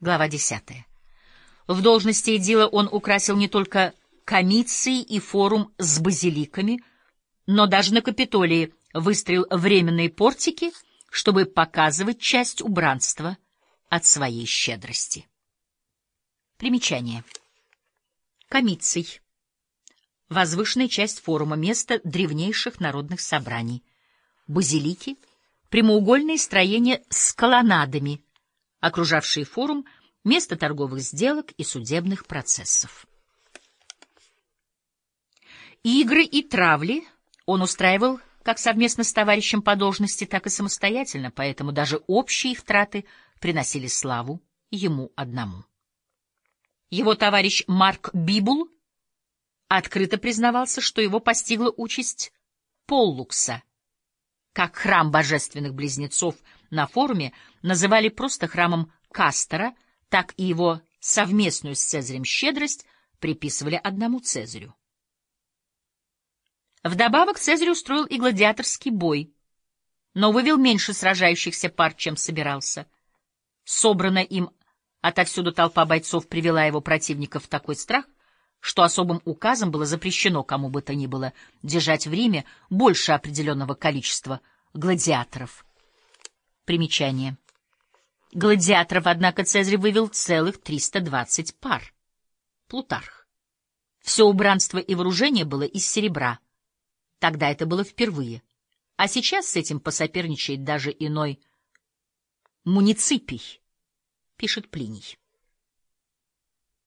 Глава 10. В должности Эдила он украсил не только комиции и форум с базиликами, но даже на Капитолии выстроил временные портики, чтобы показывать часть убранства от своей щедрости. Примечание. Комиций. Возвышенная часть форума, место древнейших народных собраний. Базилики — прямоугольные строения с колоннадами, окружавшие форум, место торговых сделок и судебных процессов. Игры и травли он устраивал как совместно с товарищем по должности, так и самостоятельно, поэтому даже общие их траты приносили славу ему одному. Его товарищ Марк Бибул открыто признавался, что его постигла участь Поллукса. Как храм божественных близнецов на форуме называли просто храмом Кастера, так и его совместную с Цезарем щедрость приписывали одному Цезарю. Вдобавок Цезарь устроил и гладиаторский бой, но вывел меньше сражающихся пар, чем собирался. Собранная им отовсюду толпа бойцов привела его противника в такой страх, что особым указом было запрещено кому бы то ни было держать в Риме больше определенного количества гладиаторов. Примечание. Гладиаторов, однако, Цезарь вывел целых 320 пар. Плутарх. Все убранство и вооружение было из серебра — Тогда это было впервые. А сейчас с этим посоперничает даже иной муниципий, пишет Плиний.